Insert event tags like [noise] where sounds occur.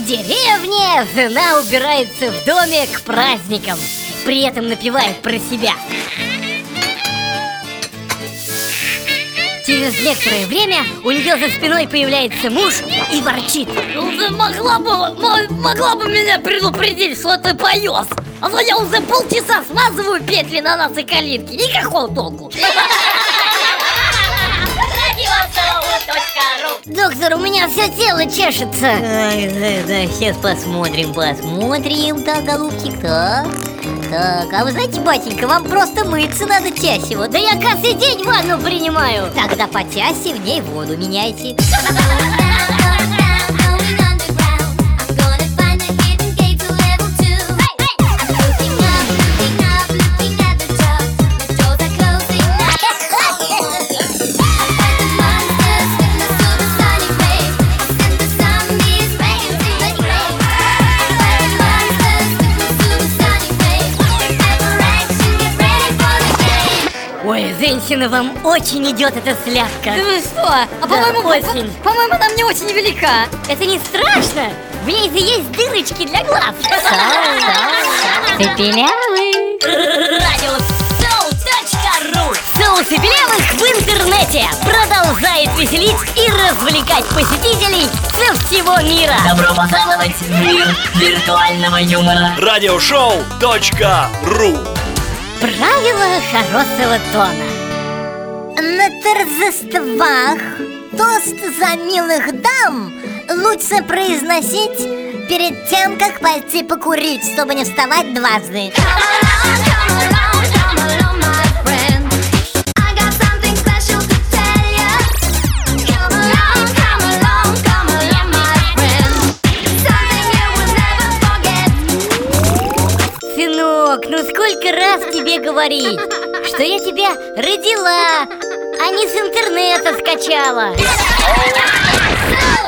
Моя жена убирается в доме к праздникам При этом напевает про себя. Через некоторое время у нее за спиной появляется муж и ворчит. Ты могла бы, могла бы меня предупредить, что ты поешь А то я уже полчаса смазываю петли на нас и калитки. Никакого толку Доктор, у меня все тело чешется. Ай, да, да, сейчас посмотрим, посмотрим. Так, голубчик, так Так, а вы знаете, батенька, вам просто мыться надо чаще. Вот Да я каждый день ванну принимаю. Тогда почаще в ней воду меняйте [laughs] Женщина, вам очень идет эта слягка Да вы что? А Да, по-моему, очень. по- по-моему, она мне очень велика. Это не страшно? В ней же есть дырочки для глаз. Цепелявый Радиосоу.ру Соус Белявых в интернете. Продолжает веселить и развлекать посетителей со всего мира. Добро пожаловать в мир виртуального юмора. Радиошоу.ру Правила хорошего тона На торжествах. Тост за милых дам. Лучше произносить перед тем, как пойти покурить, чтобы не вставать дважды. Сынок, ну сколько раз тебе говорить что я тебя родила, а не с интернета скачала. [laughs]